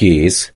case